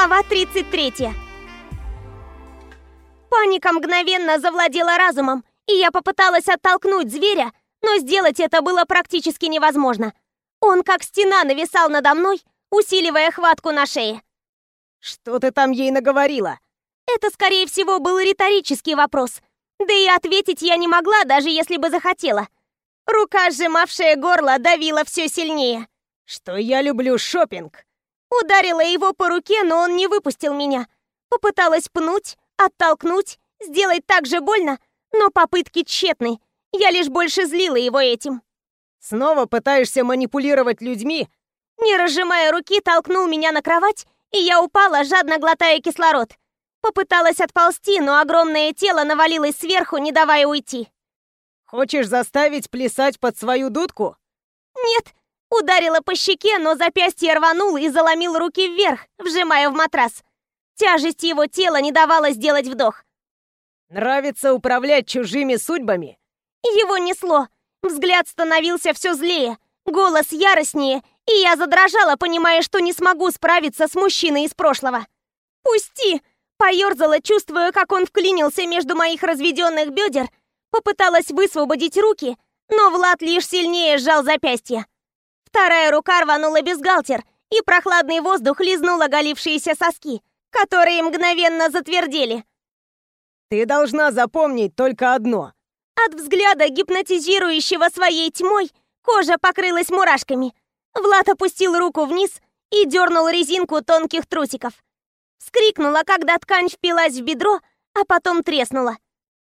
Глава 33 Паника мгновенно завладела разумом, и я попыталась оттолкнуть зверя, но сделать это было практически невозможно. Он как стена нависал надо мной, усиливая хватку на шее. «Что ты там ей наговорила?» Это, скорее всего, был риторический вопрос. Да и ответить я не могла, даже если бы захотела. Рука, сжимавшая горло, давила все сильнее. «Что я люблю шопинг. Ударила его по руке, но он не выпустил меня. Попыталась пнуть, оттолкнуть, сделать так же больно, но попытки тщетны. Я лишь больше злила его этим. «Снова пытаешься манипулировать людьми?» Не разжимая руки, толкнул меня на кровать, и я упала, жадно глотая кислород. Попыталась отползти, но огромное тело навалилось сверху, не давая уйти. «Хочешь заставить плясать под свою дудку?» «Нет». Ударила по щеке, но запястье рванул и заломил руки вверх, вжимая в матрас. Тяжесть его тела не давала сделать вдох. «Нравится управлять чужими судьбами?» Его несло. Взгляд становился все злее, голос яростнее, и я задрожала, понимая, что не смогу справиться с мужчиной из прошлого. «Пусти!» Поёрзала, чувствуя, как он вклинился между моих разведенных бедер, попыталась высвободить руки, но Влад лишь сильнее сжал запястье. Вторая рука рванула бюстгальтер, и прохладный воздух лизнул оголившиеся соски, которые мгновенно затвердели. «Ты должна запомнить только одно». От взгляда, гипнотизирующего своей тьмой, кожа покрылась мурашками. Влад опустил руку вниз и дернул резинку тонких трусиков. Вскрикнула, когда ткань впилась в бедро, а потом треснула.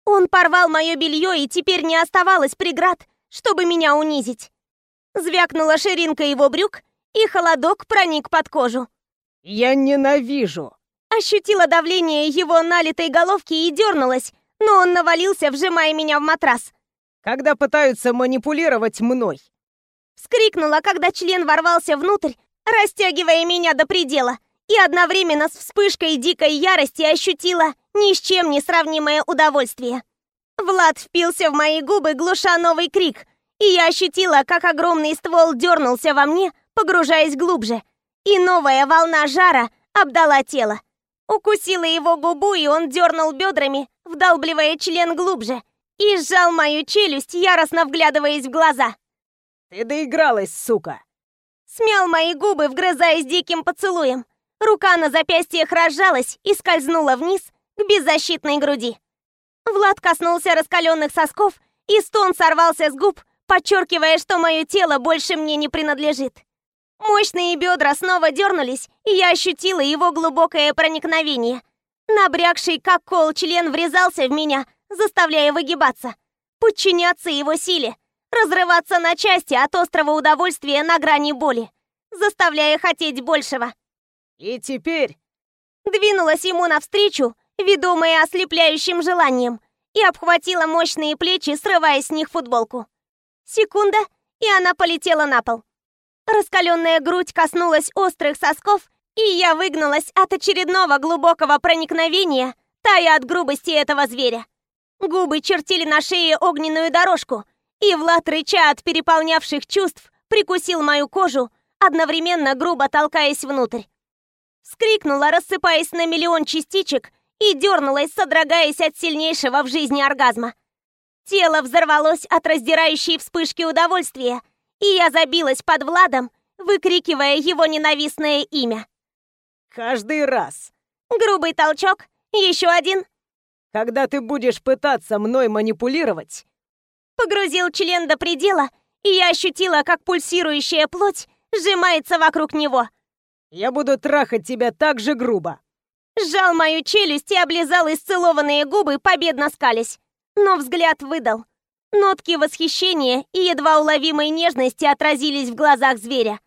Он порвал мое белье, и теперь не оставалось преград, чтобы меня унизить. Звякнула ширинка его брюк, и холодок проник под кожу. «Я ненавижу!» Ощутила давление его налитой головки и дернулась, но он навалился, вжимая меня в матрас. «Когда пытаются манипулировать мной!» Вскрикнула, когда член ворвался внутрь, растягивая меня до предела и одновременно с вспышкой дикой ярости ощутила ни с чем не сравнимое удовольствие. Влад впился в мои губы, глуша новый крик, и я ощутила, как огромный ствол дернулся во мне, погружаясь глубже, и новая волна жара обдала тело. Укусила его губу, и он дернул бедрами, вдалбливая член глубже, и сжал мою челюсть, яростно вглядываясь в глаза. «Ты доигралась, сука!» Смял мои губы, вгрызаясь диким поцелуем. Рука на запястьях разжалась и скользнула вниз к беззащитной груди. Влад коснулся раскаленных сосков, и стон сорвался с губ, подчеркивая, что мое тело больше мне не принадлежит. Мощные бедра снова дернулись, и я ощутила его глубокое проникновение. Набрякший, как кол, член врезался в меня, заставляя выгибаться, подчиняться его силе, разрываться на части от острого удовольствия на грани боли, заставляя хотеть большего. И теперь... Двинулась ему навстречу, ведомая ослепляющим желанием, и обхватила мощные плечи, срывая с них футболку. Секунда, и она полетела на пол. Раскаленная грудь коснулась острых сосков, и я выгнулась от очередного глубокого проникновения, тая от грубости этого зверя. Губы чертили на шее огненную дорожку, и Влад, рыча от переполнявших чувств, прикусил мою кожу, одновременно грубо толкаясь внутрь. Скрикнула, рассыпаясь на миллион частичек, и дернулась, содрогаясь от сильнейшего в жизни оргазма. Тело взорвалось от раздирающей вспышки удовольствия, и я забилась под Владом, выкрикивая его ненавистное имя. «Каждый раз!» Грубый толчок, еще один. «Когда ты будешь пытаться мной манипулировать?» Погрузил член до предела, и я ощутила, как пульсирующая плоть сжимается вокруг него. Я буду трахать тебя так же грубо. Сжал мою челюсть и облизал исцелованные губы, победно скались. Но взгляд выдал. Нотки восхищения и едва уловимой нежности отразились в глазах зверя.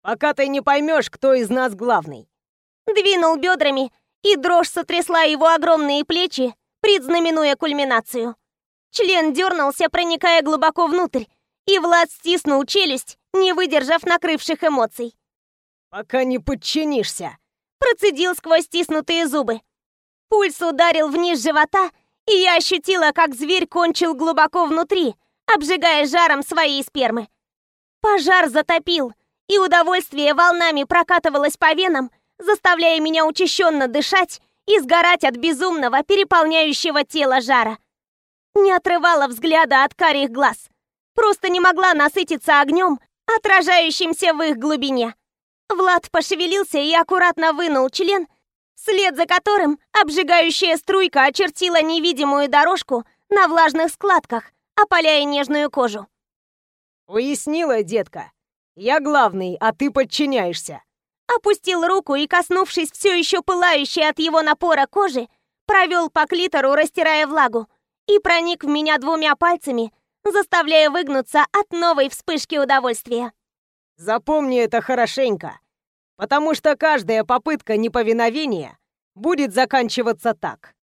«Пока ты не поймешь, кто из нас главный». Двинул бедрами, и дрожь сотрясла его огромные плечи, предзнаменуя кульминацию. Член дернулся, проникая глубоко внутрь, и Влад стиснул челюсть, не выдержав накрывших эмоций. «Пока не подчинишься!» Процедил сквозь стиснутые зубы. Пульс ударил вниз живота, и я ощутила, как зверь кончил глубоко внутри, обжигая жаром своей спермы. Пожар затопил, и удовольствие волнами прокатывалось по венам, заставляя меня учащенно дышать и сгорать от безумного, переполняющего тело жара. Не отрывала взгляда от карих глаз. Просто не могла насытиться огнем, отражающимся в их глубине. Влад пошевелился и аккуратно вынул член, вслед за которым обжигающая струйка очертила невидимую дорожку на влажных складках, опаляя нежную кожу. «Уяснила, детка. Я главный, а ты подчиняешься». Опустил руку и, коснувшись все еще пылающей от его напора кожи, провел по клитору, растирая влагу, и проник в меня двумя пальцами, заставляя выгнуться от новой вспышки удовольствия. Запомни это хорошенько, потому что каждая попытка неповиновения будет заканчиваться так.